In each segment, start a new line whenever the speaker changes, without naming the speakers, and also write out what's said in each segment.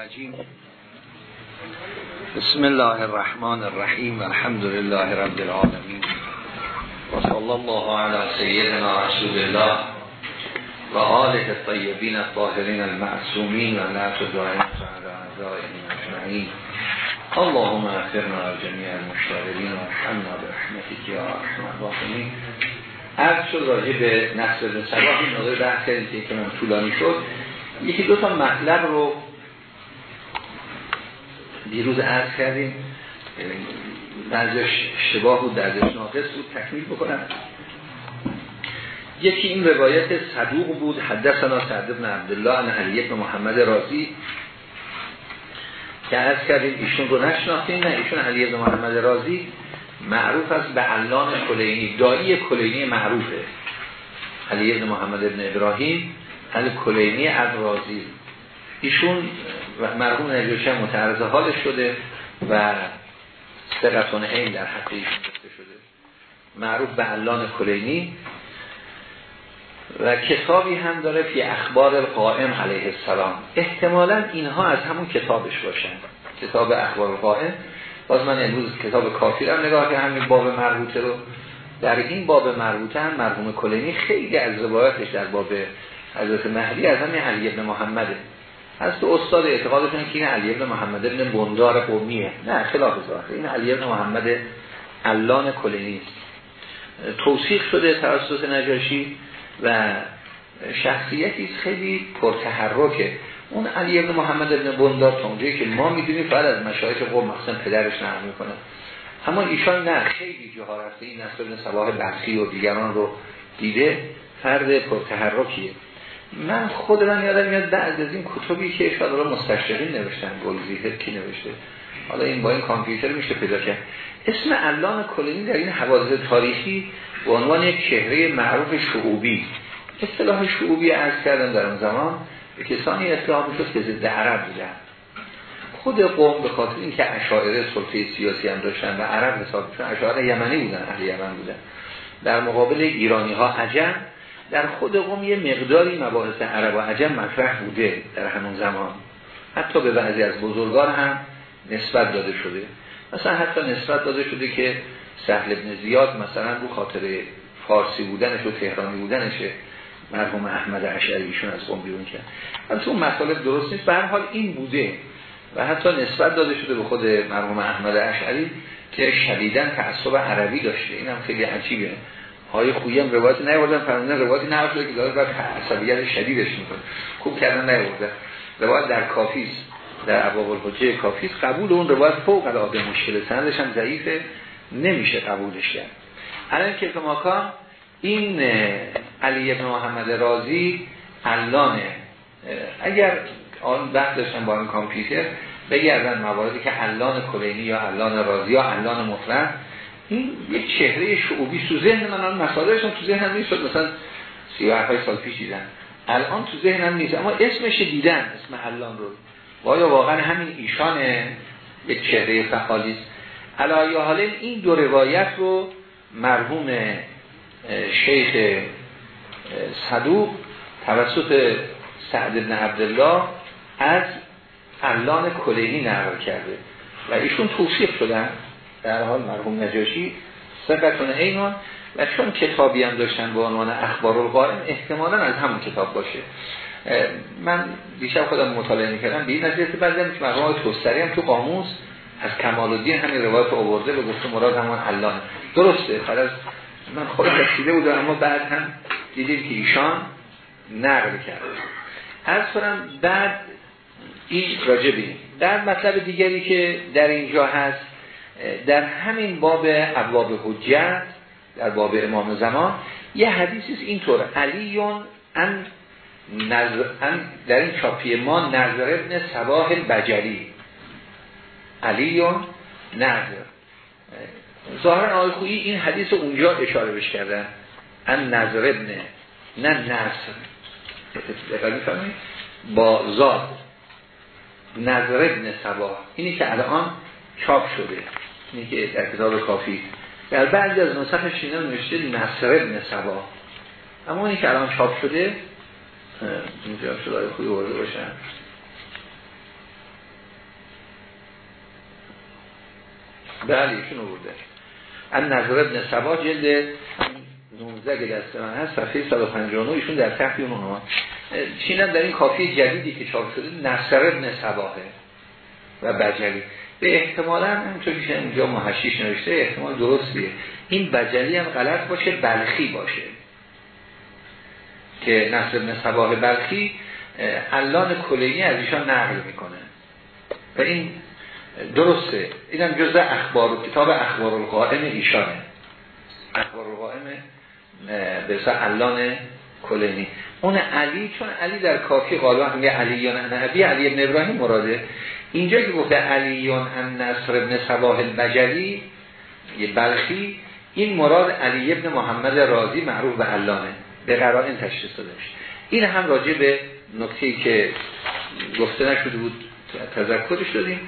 الرجیم بسم الله الرحمن الرحیم الحمد لله رب العالمین و صلی الله علی سیدنا رسول الله و آله الطیبین الطاهرین المعصومین و نعت دائم على اعدائهم اجمعین اللهم اغفرنا جميع المشتغلین و ارحمنا برحمتك یا ارحم الراحمین عرض شد راجع به نصر بن صلاح این نظر بحث کردیم که من طولانی شد. یکی دو تا مطلب رو دیروز عرض کردیم بعضش اشتباه بود دردش ناقص بود تکمیل بکنم. یکی این روایت صدوق بود حدثنا سعد بن عبدالله عن علی بن محمد رازی که عرض کردیم ایشون رو نشناختیم نه ایشون علی بن محمد رازی معروف است به علان کلینی دایی کلینی معروفه. علی بن محمد بن ابراهیم علی کلینی از رازی ایشون مرحوم نجاشی متعرض حالش شده و سقطون این در حقی شده. معروف به علان کلینی. و کتابی هم داره فی اخبار قائم علیه السلام. احتمالا اینها از همون کتابش باشن. کتاب اخبار قائم باز من امروز کتاب کافی رو نگاه که همین باب مربوطه رو. در این باب مربوطه هم مرحوم کلینی خیلی از روایاتش در باب حضرت مهدی از همین علی ابن محمده. از تو استاد اعتقادشون که این علی ابن محمد ابن بندار قومیه. نه خلاف ظاهر این علی ابن محمد علان کلینی. است توصیق شده توسط نجاشی و شخصیتی خیلی پرتحرکه. اون علی ابن محمد ابن بندار تا که ما می‌دونیم فقط از مشایخ قوم مثلا پدرش نقل می‌کنه. اما ایشان نه خیلی جاها رفته این نصر ابن صلاح و دیگران رو دیده فرد پرتحرکیه. من خود من یادم میاد بعد از این کتبی که شاید مستشرقین نوشتن گلزیهر کی نوشته. حالا این با این کامپیوتر میشه پیدا کرد. اسم علان کلینی در این حوادث تاریخی به عنوان یک چهره معروف شعوبی. اصطلاح شعوبی از کردن در اون زمان به کسانی اصلاح شد که ضد عرب بودن. خود قوم به خاطر اینکه اشاعره سلطه سیاسی هم داشتن و عرب حساب چون اشاعره یمنی بودن اهل یمن بودن. در مقابل ایرانی ها عجم در خود قوم یه مقداری مباحث عرب و عجم مطرح بوده در همون زمان. حتی به بعضی از بزرگان هم نسبت داده شده. مثلا حتی نسبت داده شده که سهل ابن زیاد مثلا رو خاطر فارسی بودنش و تهرانی بودنشه. مرحوم احمد اشعریشون از قوم بیرون کرد. البته اون مطالب درست نیست. به هر حال این بوده. و حتی نسبت داده شده به خود مرحوم احمد اشعری که شدیداً تعصب عربی داشته. این هم خیلی عجیبه. های خویی هم روایت نیاوردن فرمودن روایتی نقل که داره بعد عصبیت شدیدش می‌کنه. خوب کردن نیاوردن. روایت در کافی است در ابواب الحجه کافی است قبول اون روایت فوق العاده مشکل سندش هم ضعیفه نمیشه قبولش کرد. الان که ماکان این علی ابن محمد رازی علانه اگر آن بحث داشتن با این کامپیوتر بگردن مواردی که علان کلینی یا علان رازی یا علان مطلق این یک چهره شعوبی تو ذهن من الان مسائلشون تو ذهنم نیست. مثلا 38 سال پیش دیدن الان تو ذهنم نیست. اما اسمش دیدن اسم علان رو. وایا واقعا همین ایشان یک چهره فعالی است علایه حال این دو روایت رو مرحوم شیخ صدوق توسط سعد بن عبدالله از علان کلینی نقل کرده. و ایشون توصیف شدن در حال مرحوم نجاشی سقطون ایمان و چون کتابی هم داشتن به عنوان اخبار القائم احتمالا از همون کتاب باشه. من دیشب خودم مطالعه می‌کردم. به این بعضی هم که مرحوم توستری هم تو قاموس از کمال الدین همین روایت آورده به گفته مراد همون علان درسته فرض من خودم رسیده بودم اما بعد هم دیدیم که ایشان نقل کرده از کنم بعد این راجبی در مطلب دیگری که در اینجا هست در همین باب ابواب حجت در باب امام زمان یه حدیثی اینطور علیون ان نظر ان در این چاپی ما نظر ابن سباه بجری علیون نظر. ظاهرا آقای این حدیث اونجا اشاره بش کردن ان نظر ابن نه نصر. با زاد نظر ابن سباه اینی که الان چاپ شده. اینه که در کتاب کافی. در بعضی از نسخ شینه نوشته نصر ابن سبا. اما اونی که الان چاپ شده اینجا شده خوبی برده باشن بله ایشون برده ان نظر ابن سبا جلد 19 که دست من هست صفحه 159 ایشون در تحقیق اونها چینم در این کافی جدیدی که چاپ شده نصر ابن سباه و بجلی. به احتمالا همونطور که اینجا محشیش نوشته احتمال درستیه. این بجلی هم غلط باشه بلخی باشه. که نصر ابن سباه بلخی علان کلینی از ایشان نقل می‌کنه. و این درسته. اینم جزء اخبار کتاب اخبار القائم ایشانه. اخبار القائم به علان کلینی. اون علی چون علی در کافی قالوا میگه علی یا نه علی ابن ابراهیم مراده. اینجا که گفته علیون ان نصر ابن صباح البجلی یه بلخی این مراد علی ابن محمد رازی معروف به علانه به قرار این تشخیص داده این هم راجع به نکته که گفته نشده بود تذکرش دادیم.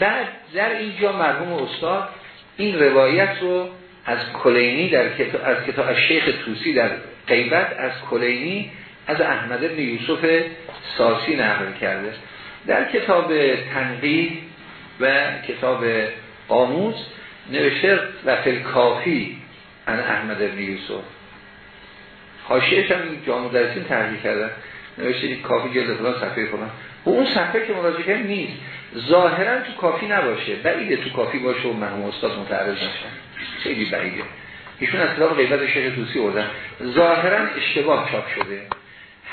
بعد در اینجا مرحوم استاد این روایت رو از کلینی در کتاب از کتاب شیخ توسی در غیبت از کلینی از احمد بن یوسف ساسی نقل کرده. در کتاب تنقید و کتاب قاموس نوشته و کافی ان احمد بن یوسف. حاشیه‌اش هم جامع درسین تحقیق کردن نوشته کافی جلد فلان صفحه فلان. و اون صفحه که مراجعه نیست. ظاهرا تو کافی نباشه. بعیده تو کافی باشه و مرحوم استاد متعرض نشن. خیلی بعیده. ایشون از کتاب غیبت شیخ توسی بردن ظاهرا اشتباه چاپ شده.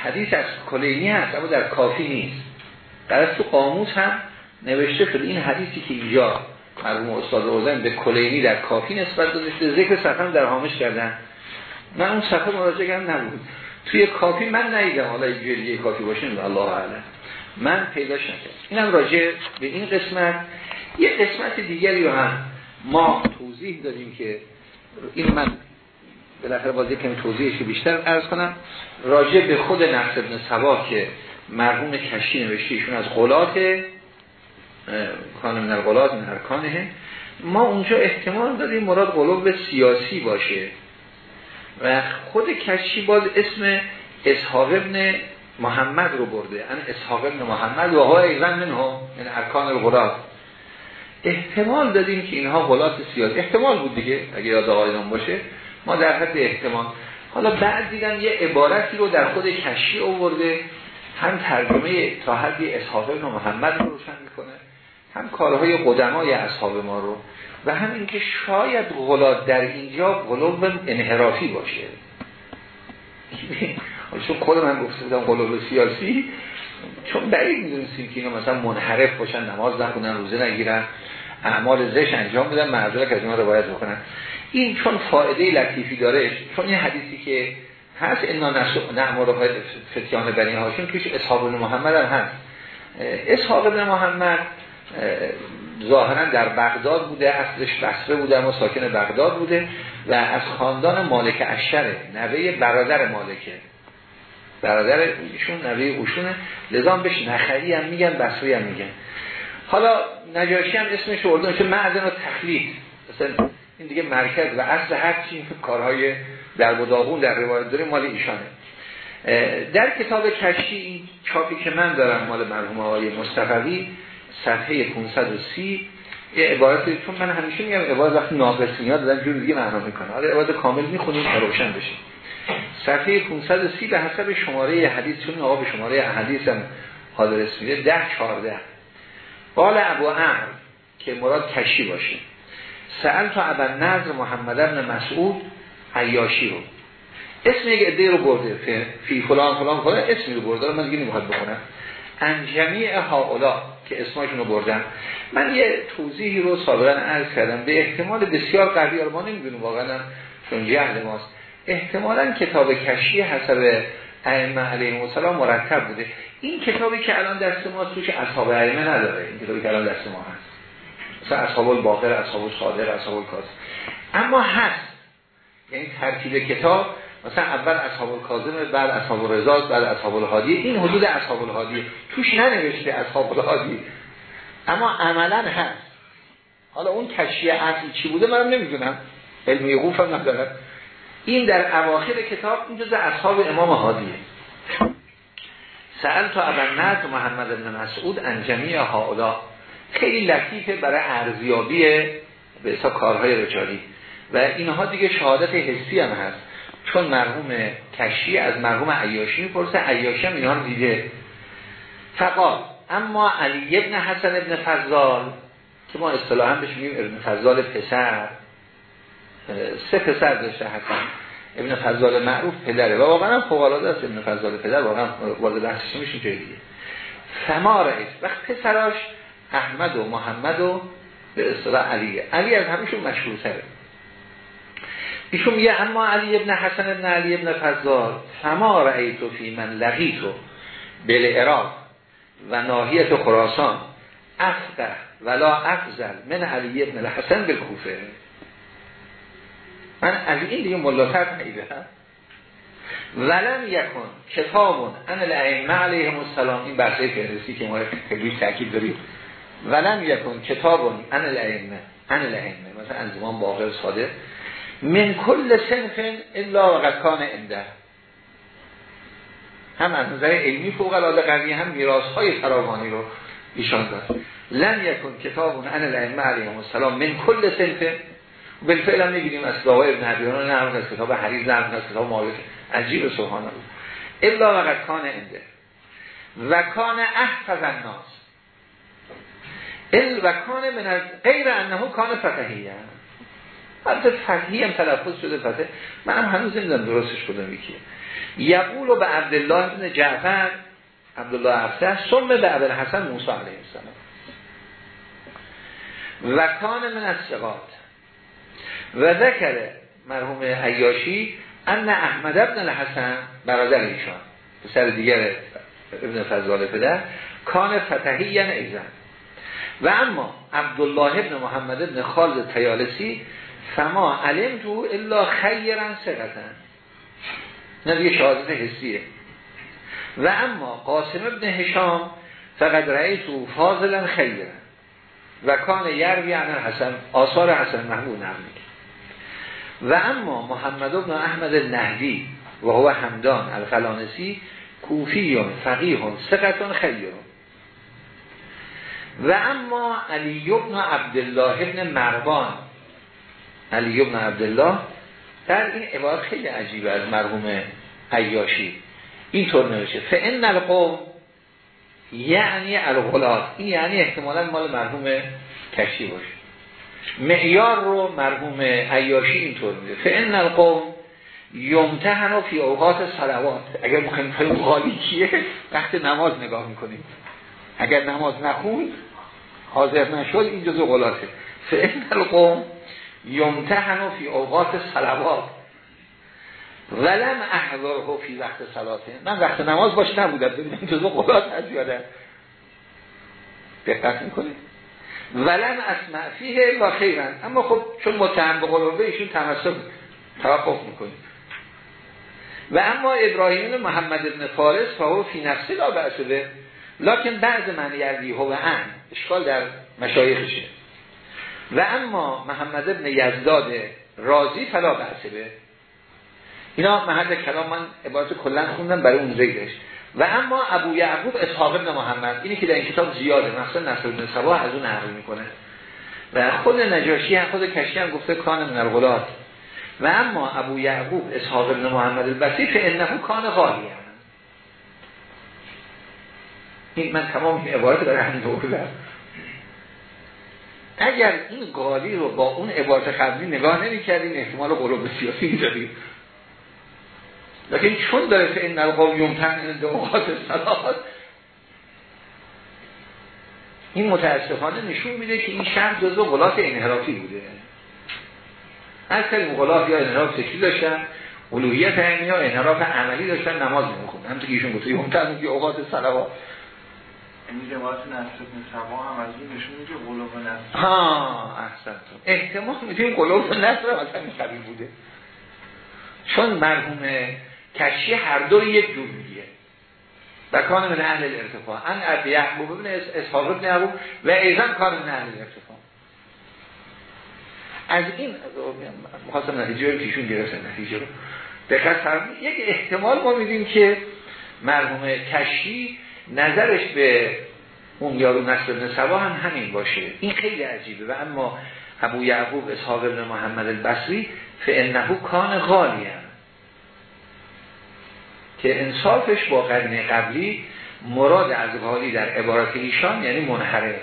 حدیث از کلینی هست اما در کافی نیست. در تو قاموس هم نوشته شده این حدیثی که اینجا مرحوم استاد روزن به کلینی در کافی نسبت داشته ذکر صفحه در حامش کردن. من اون صفحه مراجعه کردم نبود. توی کافی من ندیدم حالا جلگه کافی باشه الله اعلم. من پیداش نکردم. اینم راجع به این قسمت. یه قسمت دیگری رو هم ما توضیح دادیم که این من بالاخره بازی کمی توضیحش بیشتر عرض کنم. راجع به خود نفس ابن سبا که مرحوم کشی نوشته ایشون از غلات کان من الغلات من ارکانه. ما اونجا احتمال داریم مراد قلوب سیاسی باشه. و خود کشی باز اسم اصحاب ابن محمد رو برده. ان اصحاب ابن محمد و ها ایزن منه این ارکان الغلات. احتمال دادیم که اینها غلات سیاسی احتمال بود دیگه اگه یاد آقایان باشه. ما در حد احتمال. حالا بعد دیدن یه عبارتی رو در خود کشی آورده. هم ترجمه تا حدی اصحاب ابن محمد رو روشن می‌کنه هم کارهای قدمای اصحاب ما رو و هم اینکه شاید غلات در اینجا قلوب انحرافی باشه. چون خود من گفته بودم قلوب سیاسی چون بعید می‌دونستیم که اینا مثلا منحرف باشن نماز نخونن روزه نگیرن اعمال زش انجام بدن معذرت از اینا روایت بکنن. این چون فایده لطیفی داره چون این حدیثی که هست انا نعمر فتیان بنی هاشم توش اصحاب محمد هم هست. اصحاب ابن محمد ظاهرا در بغداد بوده اصلش بصره بوده اما ساکن بغداد بوده و از خاندان مالک اشره نوه برادر مالکه. برادر ایشون نوه اوشونه. لذا بهش نخری هم میگن بصری هم میگن. حالا نجاشی هم اسمش اردن چون معدن و تخلیق. مثلا این دیگه مرکز و اصل هر چی کارهای در بداغون در روایت داره مال ایشانه. در کتاب کشی این چاپی که من دارم مال مرحوم آقای مصطفی صفحه 530 یه عبارت چون من همیشه میگم عبارت وقتی ناقص میاد دادن جور دیگه معنا می‌کنه. حالا عبارت کامل می‌خونیم روشن بشه صفحه 530 به حسب شماره حدیث چون آقا به شماره حدیث هم حاضر میده 10 14 قال ابو عمر که مراد کشی باشه. سأل تا ابن نظر محمد ابن مسعود عیاشی رو. اسم یک عده رو برده فی فلان فلان فلان اسمی رو برده. من دیگه نمی‌خواد بخونم. انجمیع هاولا که اسمشون رو بردن. من یه توضیحی رو سابقا عرض کردم. به احتمال بسیار قوی ما نمی‌دونیم واقعا چون جهل ماست. احتمالا کتاب کشی حسب ائمه علیهم السلام مرتب بوده. این کتابی که الان دست ما توش اصحاب ائمه نداره. این کتابی که الان دست ما هست. مثلا اصحاب الباقر اصحاب صادق اصحاب الکاس اما هست یعنی ترتیب کتاب مثلا اول اصحاب الکاظم بعد اصحاب الرضا بعد اصحاب الهادی. این حدود اصحاب الهادی. توش ننوشته اصحاب الهادی. اما عملا هست حالا اون تشییع اصلی چی بوده منم نمی‌دونم. علمی هم ندارم. این در اواخر کتاب این جز اصحاب امام هادیه. سأل تا ابن محمد بن مسعود انجمی هاولا خیلی لطیفه برای ارزیابی به حساب کارهای رجالی. و اینها دیگه شهادت حسی هم هست. چون مرحوم کشی از مرحوم عیاشی می‌پرسه عیاشی هم اینها رو دیده. فقال اما علی ابن حسن ابن فضال که ما اصطلاحا بهش میگیم ابن فضال پسر. سه پسر داشته حسن ابن فضال معروف پدره. و واقعا فوق العاده است ابن فضال پدر. واقعا وارد بحثش میشیم جای دیگه فما رئیس. وقت پسراش احمد و محمد و به اصطلاح علیه علی از همیشون مشهور تره ایشون میگه اما علی ابن حسن ابن علی ابن فضال فما رأیتو فی من لغیتو بل عراق و ناحیت خراسان. افقه ولا افضل من علی ابن الحسن بالکوفه من از این دیگه ملاتر هم ولم یکن کتابون ان الائمه علیهم السلام. این بحثه فهرستی که ما خیلی تاکید داریم. ولم یکن کتابون ان الائمه ان الائمه. مثلا انزمان باقر صادق. من کل سنف الا وقت کان انده هم از نظر علمی فوق العاده قوی هم میراث های فراوانی رو ایشان داد. لن یکن کتاب ان الائمه علیهم السلام من کل سنف بالفعل هم نگیریم از دعای ابن حبیران نه از کتاب حریز نه از کتاب مالک. عجیب سبحان الله. الا وقت کان انده و کان احفظ الناس. ال و کان من غیر انه کان فتحیه البته فتحی هم تلفظ شده فتح من هم هنوز نمی‌دونم درستش کدوم یکیه. یقول به عبدالله ابن جعفر عبدالله افته ثم به عبدالحسن موسی علیه السلام. و کان من از سقاط و ذکر مرحوم عیاشی ان احمد ابن الحسن برادر ایشان پسر دیگر ابن فضال پدر کان فتحی یعنی ایزن و اما عبدالله ابن محمد ابن خالد تیالسی فما علم تو الا خیرن سقطن نه دیگه شهادت حسیه. و اما قاسم ابن هشام فقط رئیسو فاضلا خیرن و کان یروی عن حسن آثار حسن محبوب نقل و اما محمد ابن احمد النهدی و هو همدان الفلانسی کوفی فقیه سقطون خیرون. و اما علی ابن عبدالله ابن مروان. علی ابن عبدالله در این عبارت خیلی عجیبه از مرحوم عیاشی. اینطور نوشته. فان القوم یعنی الغلات این یعنی احتمالا مال مرحوم کشی باشه. معیار رو مرحوم عیاشی اینطور میده فان القوم یمتحن فی اوقات صلوات. اگر مخیم فهم غالی کیه؟ وقت نماز نگاه می‌کنیم. اگر نماز نخوند حاضر نشد این جزو غلاته فان القوم یمتحن و فی اوقات صلوات. ولم احضاره فی وقت صلاته. من وقت نماز باشه نبودم ببینم جزو قرآن از یادم دقت می‌کنید. ولم اسمع فیه لا خیرن اما خب چون متهم به قلوبه ایشون تمسک توقف می‌کنید و اما ابراهیم محمد ابن فارس فهو فی نفسی لا بأسده لکن بعض من یردی هو ان اشکال در مشایخشه. و اما محمد ابن یزداد رازی فلا بحثه اینا محل کلام من عبارت کلن خوندم برای اون ذکرش و اما ابو یعقوب اسحاق ابن محمد اینی که در این کتاب زیاده مثلا نصر بن سبا از اون نقل می‌کنه. و خود نجاشی هم خود کشی هم گفته کان من الغلات. و اما ابو یعقوب اسحاق ابن محمد البسی که انه کان غالی این من تمام این عبارت برای همین بودم اگر این قالی رو با اون عبارت قبلی نگاه نمی کردیم احتمال قلوب سیاسی می‌دادیم لیکن چون داره که این القوم یمتن اوقات صلات این متاسفانه نشون میده که این شهر جزو غلات انحرافی بوده. هر کلیم غلات یا انحراف سکیل داشتن علویت هم یا انحراف عملی داشتن نماز نمیخوندن هم که ایشون گفته یمتن اوقات صلوات
این هم این میده
ها احسن احتمال می‌تونیم قلوب نصر مثلا این بوده. چون مرحوم کشی هر دو یک جور میگه و کان من اهل الارتفاع. ان ابی یحبوب ابن اسحاق ابن یعقوب و ایزن کان من اهل الارتفاع. از این می‌خواستم نتیجه رو پیشون گرفتن نتیجه رو. دقت یک احتمال ما میدیم که مرحوم کشی نظرش به اون یارو نصر بن سبا هم همین باشه. این خیلی عجیبه. و اما ابو یعقوب اصحاب ابن محمد البصری فانه کان غالیم که انصافش با قرن قبلی مراد از غالی در عبارت ایشان یعنی منحرف.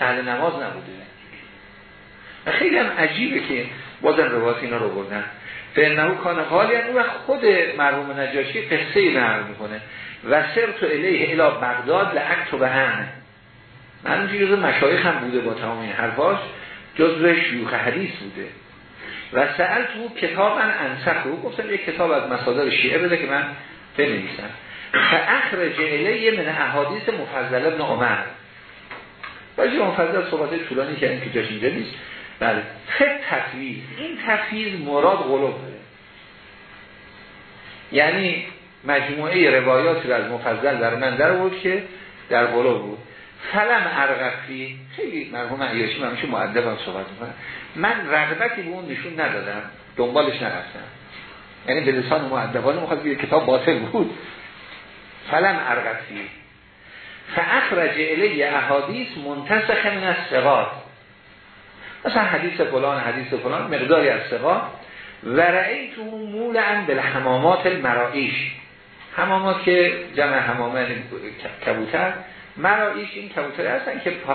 اهل نماز نبوده. خیلی هم عجیبه که بازن روایت اینا رو بردن. فانه کان غالی اون خود مرحوم نجاشی قصه نقل می‌کنه. و سر تو الیه الی بغداد لعکت به هم من جزو مشایخ هم بوده با تمام این حرفاش. جزو شیوخ حدیث بوده. و سأل تو کتاب من انسخ رو گفتم یک کتاب از مصادر شیعه بده که من بنویسم. فاخرج الیه من احادیث مفضل ابن عمر. باشه مفضل صحبت طولانی که این که جاش اینجا نیست. بله. خب تفویض این تفویض مراد غلوب یعنی مجموعه روایاتی رو از مفضل در من در بود که در غلوب بود. فلم ارغفی خیلی مرحوم عیاشی من میشه معدبم صحبت می‌کنم من رغبتی به اون نشون ندادم. دنبالش نرفتم. یعنی به لسان معدبانه مخواد یه کتاب باطل بود. فلم ارغفی. فاخرج الی احادیث منتسخ من الثقات مثلا حدیث فلان حدیث فلان مقداری از ثقات و رأیتو مولعن بالحمامات المرائیش. حمامات که جمع حمامه کبوتر. مرائیش این کبوتری هستن که پا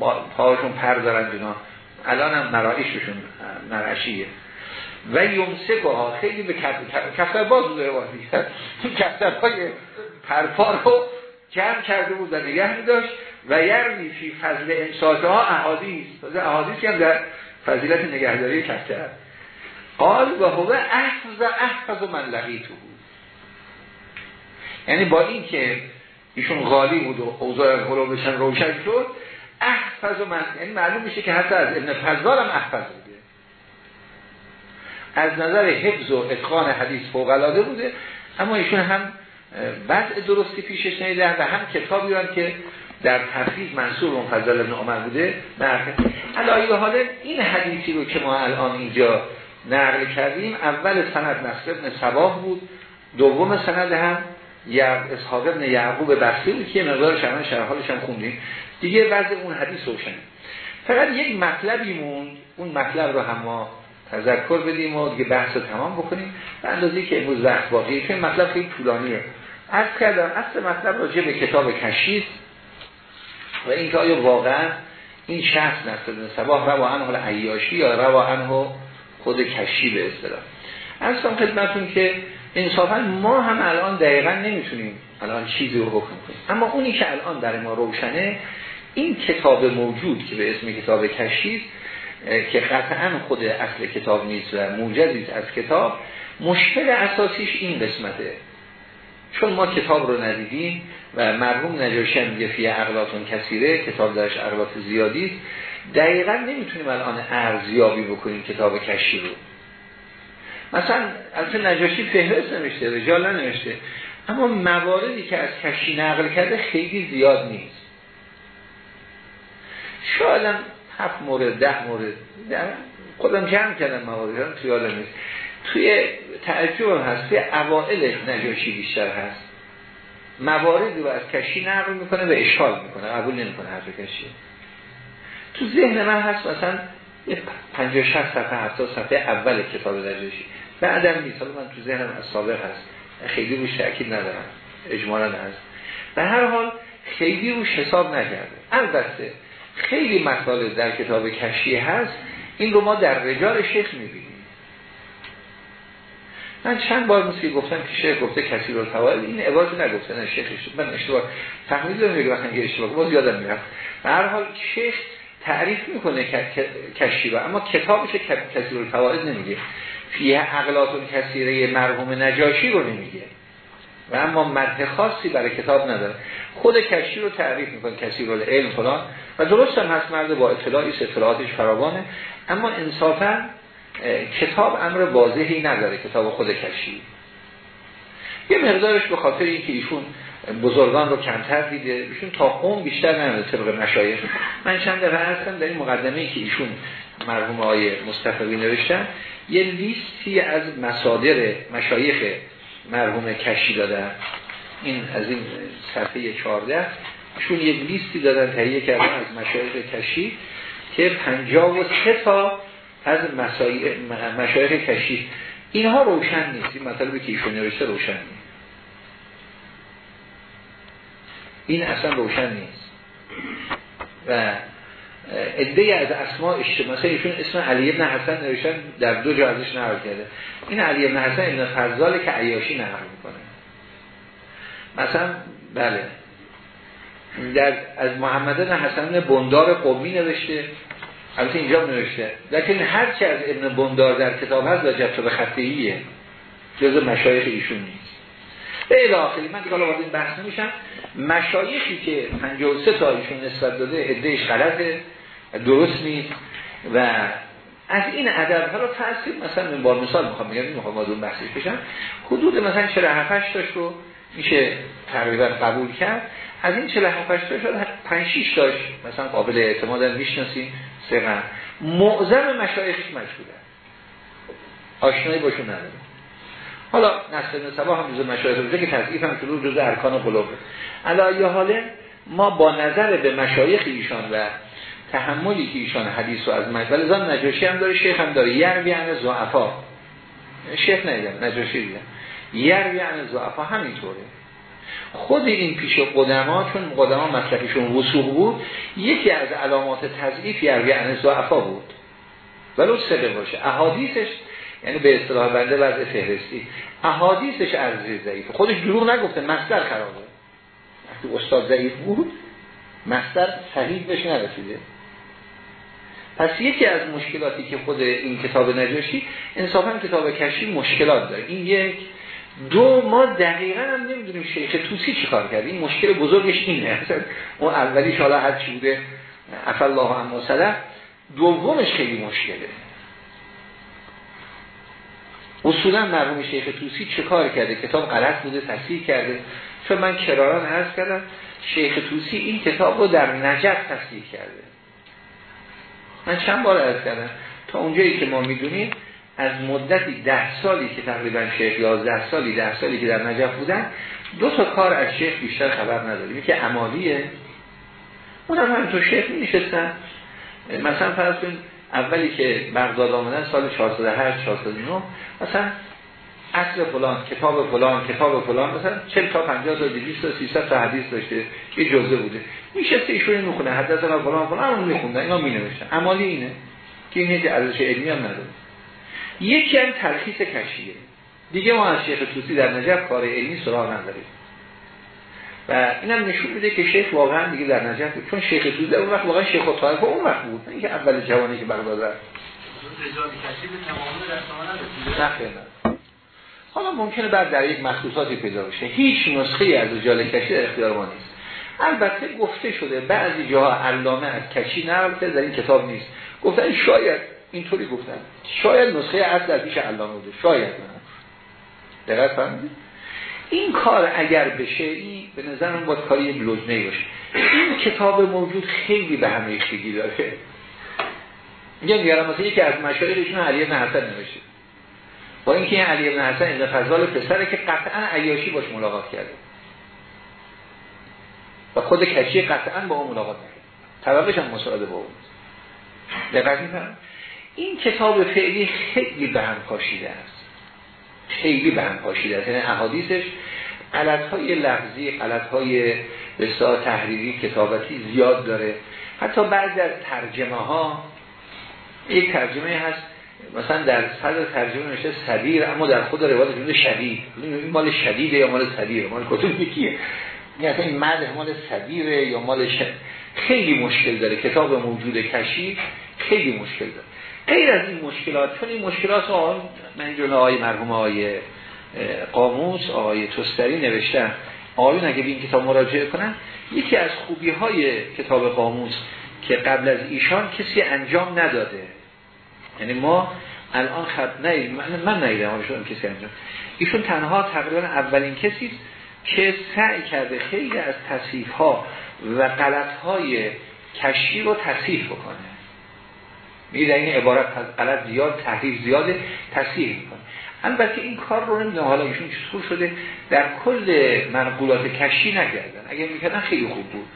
پا پاهاشون پر دارن جنا الان هم مرائیششون مرعشیه. و یمسک خیلی به کفتر باز بوده کفتر های پرپا رو جمع کرده بود و نگه می داشت و یرمی فی فضل انساته ها احادیث احادیث هم در فضیلت نگهداری کفتر قال و هو احفظ احفظ من لقیتو یعنی با این که ایشون غالی بود و اوضاع بشن روشن شد احفظ من یعنی معلوم میشه که حتی از ابن فضال هم احفظ بوده. از نظر حفظ و اتقان حدیث فوقلاده بوده اما ایشون هم وضع درستی پیشش نیدن و هم کتابی هم که در تفریض منصور اون فضل ابن عمر بوده علایه حالا این حدیثی رو که ما الان اینجا نقل کردیم اول سند نصر ابن سباه بود دوم سند هم اسحاق ابن یعقوب بخشی بود که مقدار شما شرحالش هم خوندیم. دیگه وضع اون حدیث روشن فقط یک مطلبی موند اون مطلب رو هم ما تذکر بدیم و دیگه بحث رو تمام بکنیم. به اندازه که امروز وقت باقیه مطلب خیلی طولانیه. از کردم اصل مطلب راجع به کتاب کشید. و این که آیا واقعا این شخص نصر سباه روا عنه عیاشی یا روا خود کشی به اصطلاح. اصلا خدمتون که انصافا ما هم الان دقیقا نمی‌تونیم الان چیزی رو حکم کنیم. اما اونی که الان در ما روشنه این کتاب موجود که به اسم کتاب کشید که قطعا خود اصل کتاب نیست و موجزی از کتاب مشکل اساسیش این قسمته. چون ما کتاب رو ندیدیم و مرحوم نجاشی میگه فی اغلاطون کثیره کتاب درش اغلاط زیادی دقیقا نمی‌تونیم الان ارزیابی بکنیم کتاب کشی رو. مثلا البته نجاشی فهرست نمیشته رجال ننوشته اما مواردی که از کشی نقل کرده خیلی زیاد نیست. شاید هفت مورد ده مورد خودم جمع کردم مواردی خیال نیست. توی تعجب هست توی اوائل نجاشی بیشتر هست. مواردی رو از کشی نقل می‌کنه و اشکال می‌کنه قبول نمی‌کنه حرف کشی. تو ذهن من هست مثلا یه 50 60 صفحه 70 صفحه اول کتاب نجاشی. بعدم نیست من تو ذهنم از سابق هست. خیلی روش تأکید ندارم. اجمالا هست. به هر حال خیلی روش حساب نکرده. البته خیلی مطالب در کتاب کشی هست. این رو ما در رجال شیخ می‌بینیم. من چند بار مثل گفتم که شیخ گفته کسی رو توائل این عبارتی نگفته نه شیخ من اشتباه فهمیدم میگه وقتی اشتباه باز یادم می‌رفت. هر حال شیخ تعریف می‌کنه کشی رو اما کتابش کسی رو توائل نمیگه فیه عقلاتون کسیره مرحوم نجاشی رو نمیگه و اما مده خاصی برای کتاب نداره. خود کشی رو تعریف می‌کنه کسی رو علم فلان. و درست هم هست مرد با اطلاعی اطلاعاتش فراوانه. اما انصافا کتاب امر واضحی نداره کتاب خود کشی. یه مقدارش به خاطر اینکه ایشون بزرگان رو کمتر دیده ایشون تا قوم بیشتر نمیده طبق مشایخ. من چند دفعه هستم در این مقدمه که ایشون مرحوم آقای مصطفی نوشتن یه لیستی از مصادر مشایخ مرحوم کشی دادن. این از این صفحه 14 ایشون یک لیستی دادن تهیه کردن از مشایخ کشی که 53 تا از مشایخ کشی. اینها روشن نیست. این مطلبی که ایشون نوشته روشن نیست. این اصلا روشن نیست. و عده از اسماء اشتباه مثلا ایشون اسم علی ابن حسن نوشتن در دو جا ازش نقل کرده. این علی ابن حسن ابن فرزاله که عیاشی نقل می‌کنه. مثلا بله. در از محمد بن حسن بندار قومی نوشته. البته اینجا نوشته. لیکن هر چه از ابن بندار در کتاب هست وجب به خطهیه جز مشایخ ایشون نیست. به الاخری من دیگه وارد این بحث نمیشم. مشایخی که 53 تا ایشون نسبت داده ادهش غلطه درست نیست. و از این ادب حالا تاثیر مثلا من بار مثال می‌خوام بگم می‌خوام اون بحثش بشم. حدود مثلا 47 تاش رو میشه تقریبا قبول کرد. از این 47 تاش شد 5 6 تاش مثلا قابل اعتماد می‌شناسیم. سقن معظم مشایخش مشهوده آشنایی باشون نداره. حالا نصر نسبا هم جز مشایخ بوده که تضعیف هم شروع جز ارکان قلوبه علا حاله ما با نظر به مشایخ ایشان و تحملی که ایشان حدیث رو از مجبل زن نجاشی هم داره شیخ هم داره. یروی عن زعفا شیخ نیدم نجاشی دیدم یروی عن زعفا همینطوره. خود این پیش قدما چون قدما مسلکشون وسوق بود یکی از علامات تضعیف یروی عن زعفا بود. ولو سقه باشه. احادیثش یعنی به اصطلاح بنده وضع فهرستی. احادیثش ارزی ضعیف. خودش دروغ نگفته مصدر خرابه وقتی استاد ضعیف بود مصدر صحیح بهش نرسیده. پس یکی از مشکلاتی که خود این کتاب نجاشی انصافا کتاب کشی مشکلات داره. این یک دو ما دقیقا هم نمی‌دونیم شیخ توسی چی کار کرد. این مشکل بزرگش اینه. اون اولیش حالا هر چی بوده افل الله عما دومش خیلی مشکله. اصولا مرحوم شیخ توسی چه کار کرده؟ کتاب غلط بوده تصحیح کرده. چون من کراران عرض کردم شیخ توسی این کتاب رو در نجف تصحیح کرده. من چند بار عرض کردم. تا اونجایی که ما می‌دونیم از مدتی ده سالی که تقریبا شیخ یازده سالی ده سالی که در نجف بودن دو تا کار از شیخ بیشتر خبر نداریم. که امالیه اون هم تو شیخ می نشستن مثلا فرض کنید اولی که بغداد آمدن سال 408 409 مثلا اصل فلان کتاب فلان کتاب فلان. مثلا 40 تا 50 تا 200 تا 300 تا حدیث داشته. یه جزء بوده. میشه ایشون می‌خونه. حدث فلان فلان اون میخوندن. اینا مینوشتن. عمالی اینه که این هیچ ارزش علمی هم نداره. یکی هم تلخیص کشیه. دیگه ما از شیخ توسی در نجف کار علمی سراغ نداریم. و اینم نشون میده که شیخ واقعا دیگه در نجف چون شیخ توسی اون وقت واقعا شیخ طایفه اون وقت بود اینکه اول جوانی که بغداد رفت حالا ممکنه بعد در یک مخصوصاتی پیدا بشه. هیچ نسخه از رجال کشی در اختیار ما نیست. البته گفته شده بعضی جاها علامه از کشی نقل در این کتاب نیست. گفتن شاید اینطوری گفتن. شاید نسخه اصل در پیش علامه بوده. شاید نه. دقیق فهمیدید این کار اگر بشه این به نظر من باید کاری لجنه باشه. این کتاب موجود خیلی به همه ریختگی داره. میگم دیگرم مثلا یکی از مشایخشون علی بن حسن نوشته. با اینکه این علی بن حسن ابن فضال پسره که قطعا عیاشی باش ملاقات کرده. و خود کشی قطعا با اون ملاقات کرده. طبقش هم مساعده با اون. دقیق این کتاب فعلی خیلی به هم پاشیده است. خیلی به هم پاشیده است. یعنی احادیثش غلط های لفظی غلط های بسیار تحریری کتابتی زیاد داره. حتی بعضی از ترجمه ها یک ترجمه هست مثلا در صدر ترجمه نوشته صدیر اما در خود روایت جمله شدید. این مال شدیده یا مال صدیره؟ مال کتب یکیه؟ یعنی این مال صدیره یا مال شد خیلی مشکل داره. کتاب موجود کشی خیلی مشکل داره. غیر از این مشکلات چون این مشکلات آقای من جلو آقای مرحوم آقای قاموس آقای توستری نوشتن آقایون اگه به این کتاب مراجعه کنن یکی از خوبی های کتاب قاموس که قبل از ایشان کسی انجام نداده. یعنی ما الان خط نه من من نیدم شدم کسی انجام. ایشون تنها تقریبا اولین کسی که سعی کرده خیلی از تصحیح ها و غلط های کشی رو تصحیح بکنه. میگه این عبارت غلط زیاد تحریف زیاده تصحیح می‌کنه. البته این کار رو نمی‌دونم حالا ایشون چطور شده در کل منقولات کشی نگردن اگر می‌کردن خیلی خوب بود.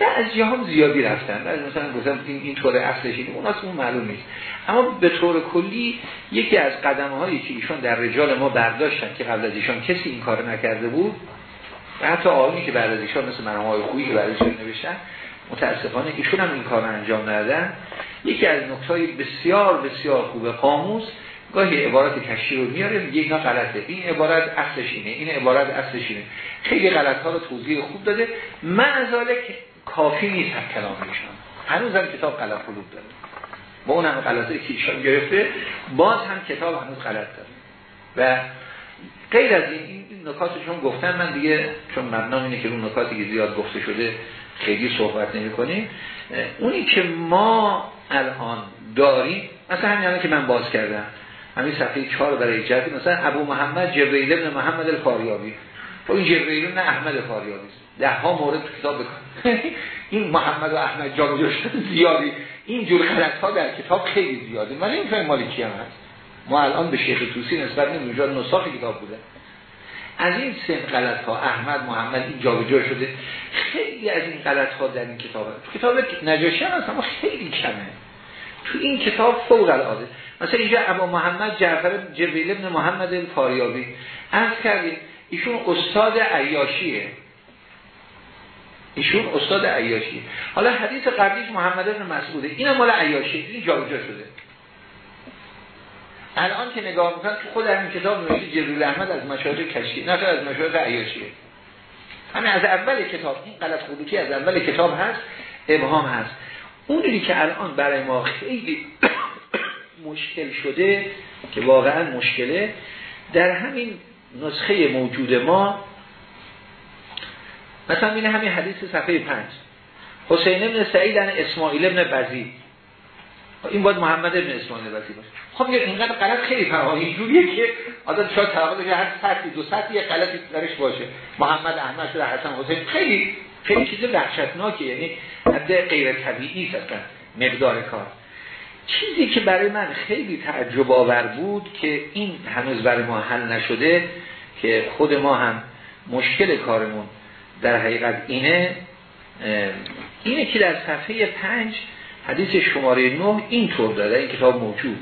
بعضی هم زیادی رفتن. بعضی مثلا گفتم این طور اصلش اینه اون اون معلوم نیست. اما به طور کلی یکی از قدم هایی که ایشان در رجال ما برداشتن که قبل از ایشان کسی این کار نکرده بود و حتی آقایی که بعد از ایشان مثل مرحوم های خویی که بعد نوشتن متاسفانه ایشون هم این کار انجام ندادن. یکی از نکته بسیار بسیار خوب قاموس گاهی عبارت کشی رو میاره میگه اینا غلطه. این عبارت اصلش اینه این عبارت اصلش اینه. خیلی غلط ها رو توضیح خوب داده. معذالک کافی نیست هم هنوز هم کتاب غلط خلوب داره. با اون هم غلطه که گرفته باز هم کتاب هنوز غلط داره. و غیر از این این نکاتشون گفتن من دیگه چون مبنام اینه که اون نکاتی که زیاد گفته شده خیلی صحبت نمی کنیم. اونی که ما الان داریم مثلا همین که من باز کردم همین صفحه 4 برای جدی مثلا ابو محمد جبرئیل ابن محمد الفاریابی خب این جبرئیل نه احمد فاریابی ده ها مورد تو کتاب این محمد و احمد جا شدن زیادی. این جور غلط ها در کتاب خیلی زیاده. من نمی‌فهمم مالی کی هم هست. ما الان به شیخ توسی نسبت نمی‌دونیم اونجا نساخ کتاب بوده. از این سن غلط ها احمد محمد این جابجا شده. خیلی از این غلط ها در این کتاب هست. کتاب نجاشی هست اما خیلی کمه. تو این کتاب فوق العاده. مثلا اینجا ابا محمد جعفر جبریل ابن محمد الفاریابی. از کردیم ایشون استاد عیاشیه. ایشون استاد عیاشیه. حالا حدیث قبلیش محمد ابن مسعوده. این مال عیاشیه. این جابجا شده. الان که نگاه می‌کنم که خود این کتاب نوشته جبریل احمد از مشاهد کشکی نه از مشاهد عیاشیه. همه از اول کتاب این غلط خلوطی از اول کتاب هست ابهام هست. اونی که الان برای ما خیلی مشکل شده که واقعا مشکله در همین نسخه موجود ما مثلا این همین حدیث صفحه پنج. حسین ابن سعید اسماعیل ابن بزید. این باید محمد ابن اسماعیل بزید باشه. خب یه اینقدر غلط خیلی فرها اینجوریه که آدم شاید طبقه هر سطحی دو سطحی غلطی درش باشه. محمد احمد شده حسن حسین. خیلی خیلی چیز وحشتناکه یعنی حد غیر طبیعی اصلا مقدار کار. چیزی که برای من خیلی تعجب آور بود که این هنوز برای ما حل نشده که خود ما هم مشکل کارمون در حقیقت اینه اینه که در صفحه پنج حدیث شماره نه این طور داده این کتاب موجود.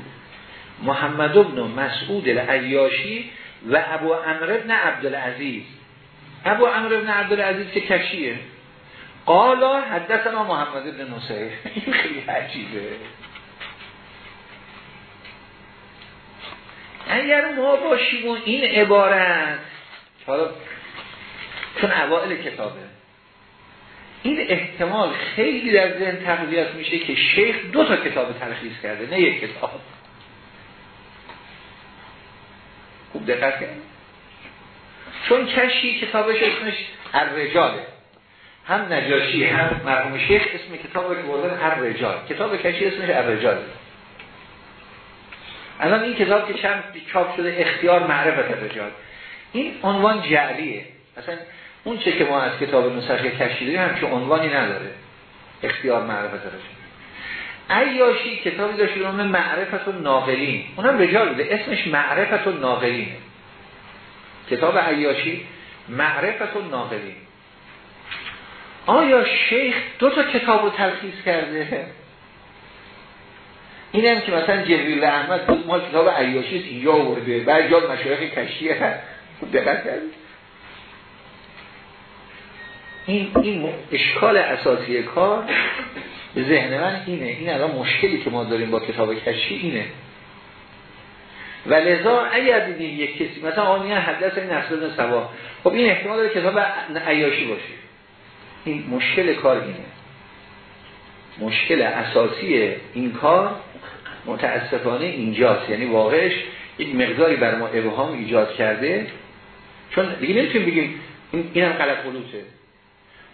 محمد ابن مسعود العیاشی و ابو عمر ابن عبدالعزیز. ابو عمر ابن عبدالعزیز که کشیه. قالا حدثنا محمد ابن نصیر. این خیلی عجیبه. اگر ما باشیم و این عبارت حالا چون اوائل کتابه. این احتمال خیلی در ذهن تقویت میشه که شیخ دو تا کتاب ترخیص کرده نه یک کتاب. خوب دقت کرد. چون کشی کتابش اسمش الرجاله هم نجاشی هم مرحوم شیخ اسم کتاب که بردن الرجال. کتاب کشی اسمش الرجاله الان این کتاب که چند چاپ شده اختیار معرفت رجال این عنوان جعلیه. مثلا اون چه که ما از کتاب نسخه کشی داریم هم که عنوانی نداره. اختیار معرفت رجال عیاشی کتابی داشت به معرفت و ناقلین اونم رجال بوده. اسمش معرفت و ناقلینه کتاب عیاشی معرفت و ناقلین آیا شیخ دو تا کتاب رو تلخیص کرده؟ این هم که مثلا جبریل احمد بود ما کتاب عیاشی اینجا آورده. بعد جا مشایخ کشتیه هست دقت کردید؟ این این اشکال اساسی کار به ذهن من اینه. این الان مشکلی که ما داریم با کتاب کشی اینه. و لذا اگر دیدیم یک کسی مثلا آنی حدث این اصل سوا خب این احتمال داره کتاب عیاشی باشه. این مشکل کار اینه. مشکل اساسی این کار متاسفانه اینجاست. یعنی واقعش یک مقداری بر ما ابهام ایجاد کرده. چون دیگه نمی‌تونیم بگیم این هم غلط خلوصه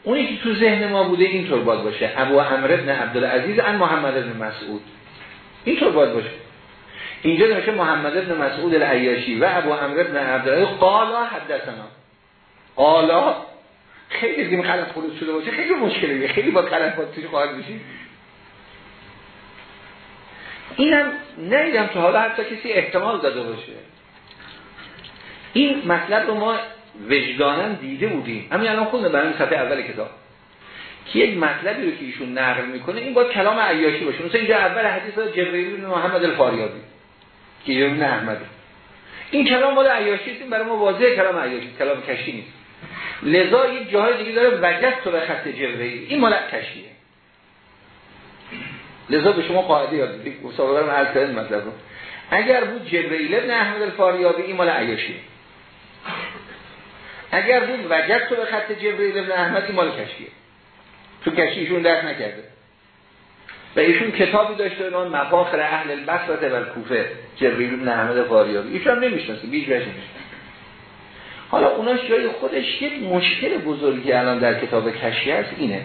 اونی که تو ذهن ما بوده اینطور باید باشه. ابو عمرو بن عبدالعزیز ان محمد بن مسعود. اینطور باید باشه. اینجا نمیشه محمد بن مسعود العیاشی و ابو عمرو بن عبدالعزیز قالا حدثنا. قالا؟ خیلی دیگه غلط خلوص شده باشه. خیلی مشکلیه. خیلی با با توش خواهد بشیم اینم ندیدم تا حالا حتی کسی احتمال داده باشه. این مطلب رو ما وجدانم دیده بودیم. همین الان خونده برای صفحه اول کتاب. که یک مطلبی رو که ایشون نقل می‌کنه این باید کلام عیاشی باشه. مثلا اینجا اول حدیث جبرئیل بن محمد الفاریابی. که ابن احمد این کلام مال عیاشی است برای ما واضحه کلام عیاشی کلام کشی نیست. لذا یک جاهای دیگه داره وجد تو به خط جبرئیل این مال کشیه. لذا به شما قاعده یاد بدید. رو حل کردن مطلب رو. اگر بود جبرئیل ابن احمد الفاریابی این مال عیاشی اگر بود وجد تو به خط جبرئیل ابن احمد مال کشیه تو کشیشون درک نکرده. و ایشون کتابی داشته اون مفاخر اهل البصره و کوفه جبرئیل ابن احمد فاریابی ایشون نمی‌شناسه بیش حالا اوناش جای خودش یک مشکل بزرگی الان در کتاب کشی هست اینه.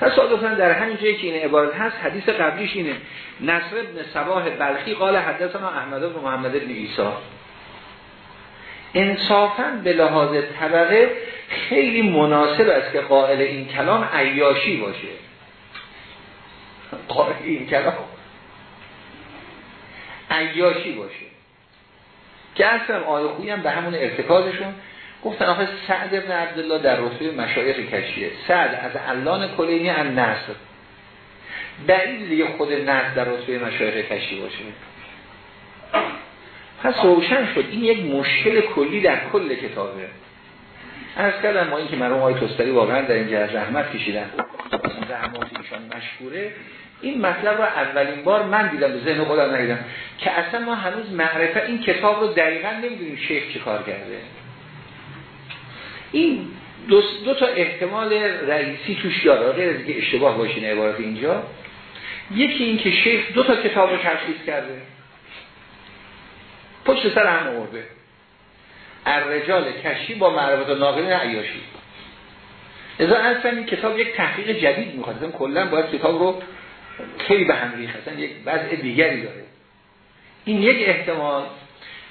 تصادفا در همین جایی که این عبارت هست حدیث قبلیش اینه. نصر ابن صباح بلخی قال حدثنا احمد بن محمد بن عیسی. انصافا به لحاظ طبقه خیلی مناسب است که قائل این کلام عیاشی باشه. قائل این کلام عیاشی باشه. که اصلا آیه هم به همون ارتکازشون گفتن آخه سعد ابن عبدالله در رتبه مشایخ کشیه. سعد از علان کلینی ان نصر بعید دیگه خود نصر در رتبه مشایخ کشی باشه. پس روشن شد. این یک مشکل کلی در کل کتابه. از کردم ما این که مرحوم های توستری واقعا در اینجا رحمت کشیدن. زحمات ایشان مشهوره. این مطلب رو اولین بار من دیدم به ذهن خودم ندیدم که اصلا ما هنوز معرفه این کتاب رو دقیقا نمی‌دونیم شیخ چه کار کرده. این دو, دو تا احتمال رئیسی توش داره. غیر از اشتباه باشین عبارت اینجا. یکی این که شیخ دو تا کتاب رو تشخیص کرده. پشت سر هم آورده. الرجال کشی با معرفت ناقلین عیاشی. ازا اصلا این کتاب یک تحقیق جدید می‌خواد. اصلا کلا باید کتاب رو خیلی به هم ریخ اصلا یک وضع دیگری داره. این یک احتمال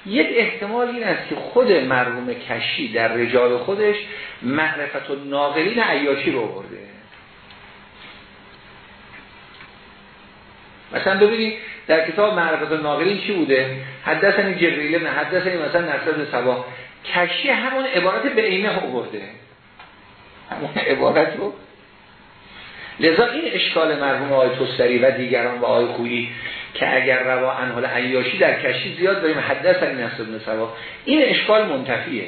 یک احتمال این است که خود مرحوم کشی در رجال خودش معرفت و ناقلین عیاشی رو برده مثلا ببینید در کتاب معرفت و ناقلین چی بوده؟ حدثنی جبریل نه حدثنی مثلا نصر سبا. کشی همون عبارت به عینه برده همون عبارت رو. لذا این اشکال مرحوم آقای توستری و دیگران و آقای خویی که اگر روا انحال عیاشی در کشی زیاد داریم حدثنی نصر بن سبا. این اشکال منتفیه.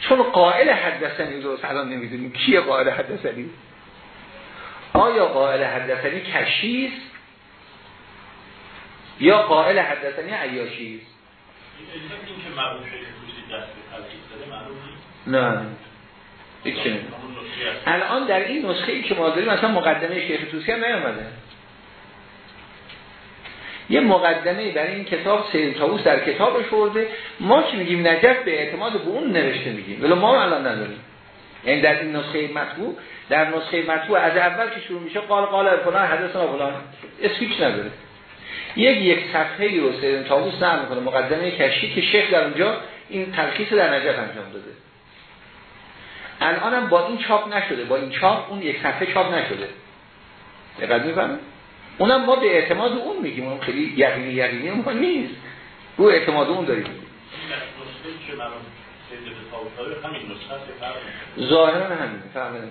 چون قائل حدثنی رو الان نمی‌دونیم. کیه قائل حدثنی آیا قائل حدثنی کشیست یا قائل حدثنی عیاشی است. نه هیچ الان در این نسخه ای که ما داریم مثلا مقدمه شیخ توسی هم نیامده یه مقدمه برای این کتاب سید تاووس در کتابش ورده. ما که میگیم؟ نجف به اعتماد به اون نوشته میگیم. ولی ما الان نداریم. یعنی در این نسخه مطبوع در نسخه مطبوع از اول که شروع میشه قال قال فلان حدثنا فلان. اسکیچ نداره. یک یک صفحه ای رو سید تاووس نقل می‌کنه. مقدمه کشی که شیخ در اونجا این تلخیص در نجف انجام داده. الانم با این چاپ نشده. با این چاپ اون یک صفحه چاپ نشده. دقیق می‌فهمید؟ اونم ما به اعتماد اون میگیم. اون خیلی یقینی یقینی ما نیست. رو اعتماد اون داریم. ظاهرا همین فهمیدم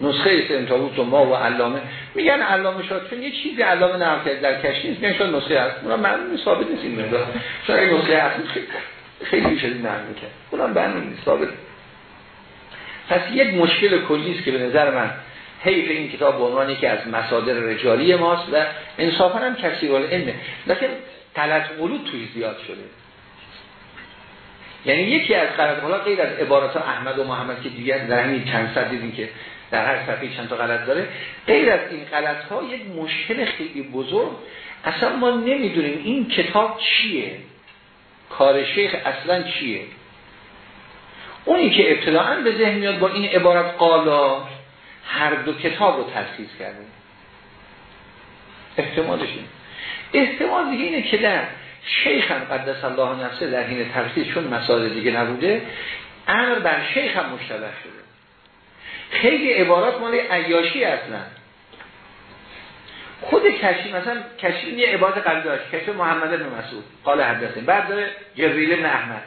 نسخه سنتاووس و ما و علامه. میگن علامه شاد چون یه چیزی علامه نقل کرد در کشی نیست میگن شاید نسخه هست. اونم معلوم ثابت نیست این مقدار. چون این نسخه هست؟ خیلی خیلی شدید نقل می‌کرد. اونم معلوم نیست ثابت پس یک مشکل کلی است که به نظر من حیف این کتاب به عنوان که از مصادر رجالی ماست و انصافا هم کسی رول علمه لیکن تلت قلوب توی زیاد شده. یعنی یکی از غلط غیر از عبارات احمد و محمد که دیگر در همین چند صد دیدیم که در هر صفحه چند تا غلط داره. غیر از این غلط ها یک مشکل خیلی بزرگ. اصلا ما نمی‌دونیم این کتاب چیه؟ کار شیخ اصلا چیه؟ اونی که ابتداعا به ذهن میاد با این عبارت قالا هر دو کتاب رو ترخیص کرده. احتمالش این احتمال دیگه اینه که در شیخ هم قدس الله نفسه در حین ترخیص چون مسائل دیگه نبوده امر بر شیخ هم مشتبه شده. خیلی عبارات مال عیاشی اصلا. خود کشی مثلا کشی یه عبارت قبل داشت کشی محمد بن مسعود قال حدثه بعد داره جبریل بن احمد.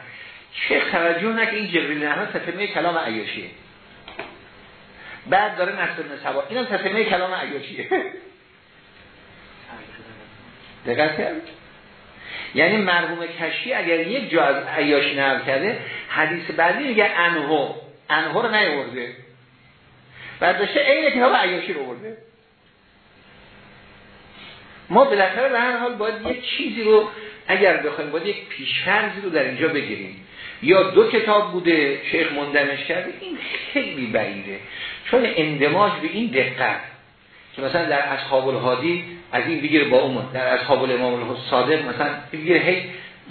شیخ توجه نکه این جبریل بن احمد تفهمه کلام عیاشیه. بعد داره نصر ابن سبا. اینم تسمه کلام عیاشیه. دقت یعنی مرحوم کشی اگر یک جا از عیاشی نقل کرده حدیث بعدی میگه انهو. انهو رو نیورده بعد داشته عین کتاب عیاشی رو برده. ما بالاخره به هر حال باید یک چیزی رو اگر بخوایم باید یک پیشفرزی رو در اینجا بگیریم. یا دو کتاب بوده شیخ مندمش کرده این خیلی بعیده. چون اندماج به این دقت که مثلا در اصحاب الهادی از این بگیر با اون در اصحاب الامام صادق مثلا بگیر هی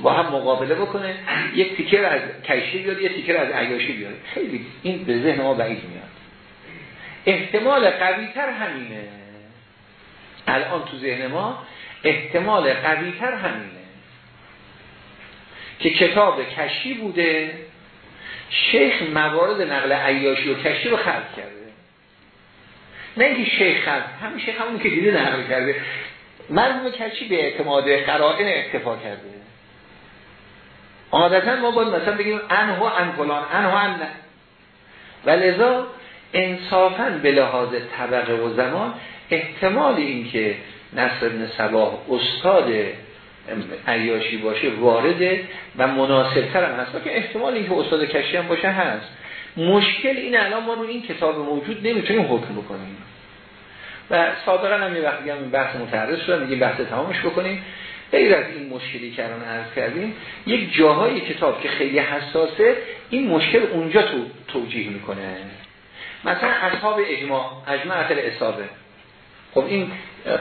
با هم مقابله بکنه یک تیکر از کیشی بیاد یک تیکر از عیاشی بیاد خیلی این به ذهن ما بعید میاد. احتمال قوی تر همینه. الان تو ذهن ما احتمال قوی تر همینه. که کتاب کشی بوده شیخ موارد نقل عیاشی و کشی رو خلق کرده. نه اینکه شیخ خلق همین شیخ همون که دیده نقل کرده. مرحوم کشی به اعتماد قرائن اکتفا کرده. عادتا ما باید مثلا بگیم انهو ان فلان انهو ان و لذا انصافا به لحاظ طبقه و زمان احتمال این که نصر ابن صلاح استاد عیاشی باشه وارده و مناسبتر هم هست. که احتمال این که استاد کشی هم باشه هست. مشکل این الان ما رو این کتاب موجود نمی‌تونیم حکم بکنیم. و سابقا هم یه وقتی هم بحث متعرض شد میگه بحث تمامش بکنیم. غیر از این مشکلی که الان عرض کردیم یک جاهای کتاب که خیلی حساسه این مشکل اونجا تو توجیه می‌کنه. مثلا اصحاب اجماع اجماع اصابه خب این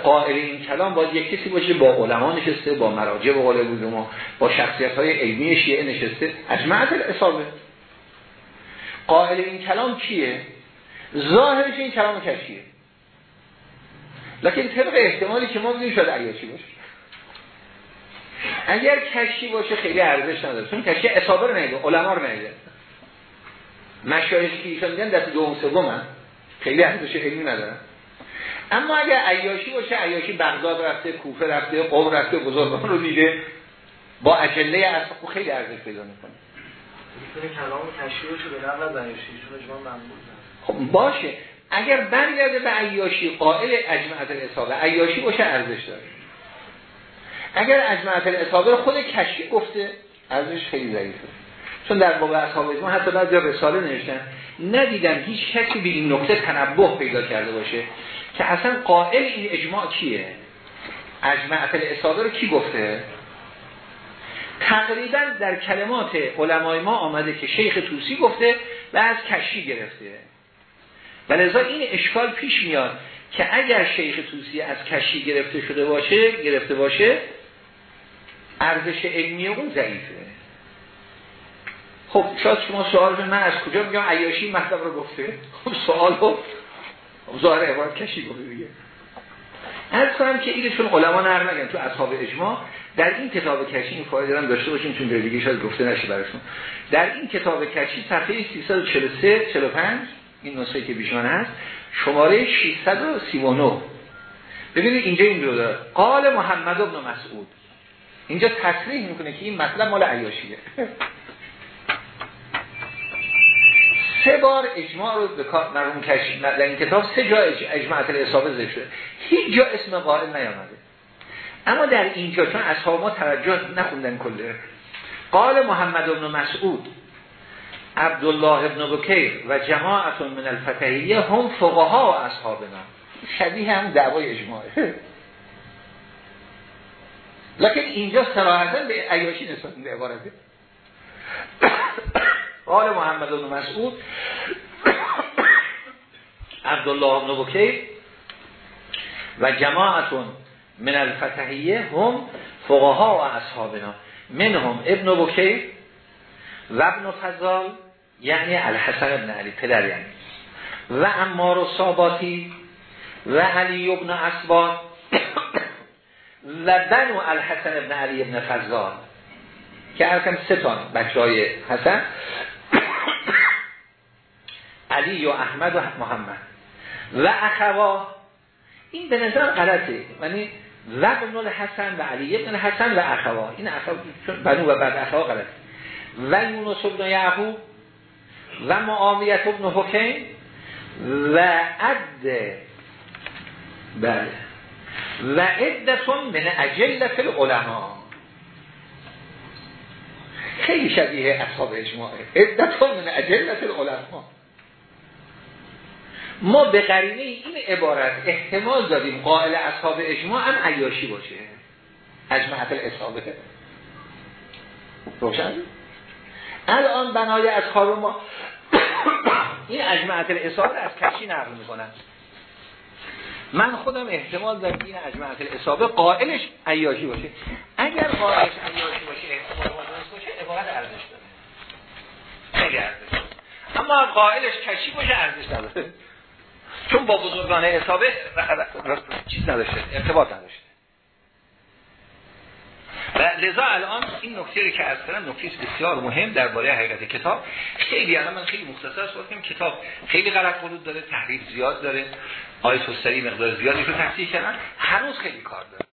قائل این کلام باید یک کسی باشه با علما نشسته با مراجع و قول ما با شخصیت های علمی شیعه نشسته. اجماع اصابه قائل این کلام کیه؟ ظاهرش این کلام کشیه لکن طبق احتمالی که ما بودیم شاید عیاشی باشه. اگر کشی باشه خیلی ارزش نداره. چون کشی اصابه رو نیده علما رو نیده مشایخی که ایشان میگن دست دوم سوم خیلی ارزش علمی ندارن. اما اگر عیاشی باشه عیاشی بغداد رفته کوفه رفته قوم رفته بزرگان رو دیده با اجله از خیلی ارزش پیدا می‌کنه. خب باشه. اگر برگرده به عیاشی قائل اجمعت الاصابه عیاشی باشه ارزش داره. اگر اجمعت الاصابه خود کشی گفته ارزش خیلی ضعیفه. چون در واقع اصحاب اجماع حتی بعد رساله نوشتن ندیدم هیچ کسی به این نکته تنبه پیدا کرده باشه که اصلا قائل این اجماع کیه؟ اجمعت الاصابه رو کی گفته؟ تقریبا در کلمات علمای ما آمده که شیخ توسی گفته و از کشی گرفته. و لذا این اشکال پیش میاد که اگر شیخ توسی از کشی گرفته شده باشه گرفته باشه ارزش علمی اون ضعیفه. خب شاید شما سوال من از کجا میگم؟ عیاشی مطلب رو گفته. خب سوال رو ظاهر عبارت کشی گفته دیگه. از کنم که اینه چون علما نقل نگن تو اصحاب اجماع در این کتاب کشی این فایده دارم داشته باشیم چون دیگه شاید گفته نشه براشون. در این کتاب کشی صفحه 343 45 این نسخه که بیشان هست شماره 639 ببینید اینجا این رو داره قال محمد ابن مسعود. اینجا تصریح می‌کنه که این مطلب مال عیاشیه. سه بار اجماع رو به کار مرحوم کشی در این کتاب سه جا اجماع اصابه ذکر شده. هیچ جا اسم قائل نیامده. اما در اینجا چون اصحاب ما توجه نخوندن کله. قال محمد بن مسعود عبدالله ابن بکیر و جماعت من الفتحیه هم فقها و اصحابنا. شبیه هم دعوای اجماعه لکن اینجا صراحتا به عیاشی نسبت عبارته قال محمد بن مسعود. عبدالله بن بکیر و جماعتون من الفتحیه هم فقها و اصحابنا. منهم ابن بکیر و ابن فضال یعنی الحسن ابن علی پدر یعنی. و امار و صاباتی و علی ابن اسبات و بنو الحسن ابن علی ابن فضال که ارکم سه بچه های حسن. علی و احمد و محمد. و اخوا این به نظر غلطه. یعنی و ابن الحسن و علی ابن الحسن و اخوا. این اخوا بنو و بعد اخوا غلطه. و یونس ابن یعقوب و معاویت ابن حکیم و عد بله. و عدتون من اجلت العلماء. خیلی شبیه اصحاب اجماعه. عدتون من اجلت العلماء. ما به قرینه این عبارت احتمال داریم قائل اصحاب اجماع هم عیاشی باشه. اجمعت الاصحابه روشن؟ الان بنای اصحاب ما این اجمعت الاصحابه از کشی نقل می‌کنن. من خودم احتمال دارم این اجمعت الاصحابه قائلش عیاشی باشه. اگر قائلش عیاشی باشه احتمال باشه عبارت ارزش داره. خیلی ارزش اما قائلش کشی باشه ارزش نداره. چون با بزرگان حسابه چیز نداشته ارتباط نداشته. و لذا الان این نکته رو که از نکته بسیار مهم درباره حقیقت کتاب. خیلی الان من خیلی مختصر صحبت کنم. کتاب خیلی غلط قلود داره تحریف زیاد داره. آیت سری مقدار زیادی رو تحصیل کردن. هنوز خیلی کار داره.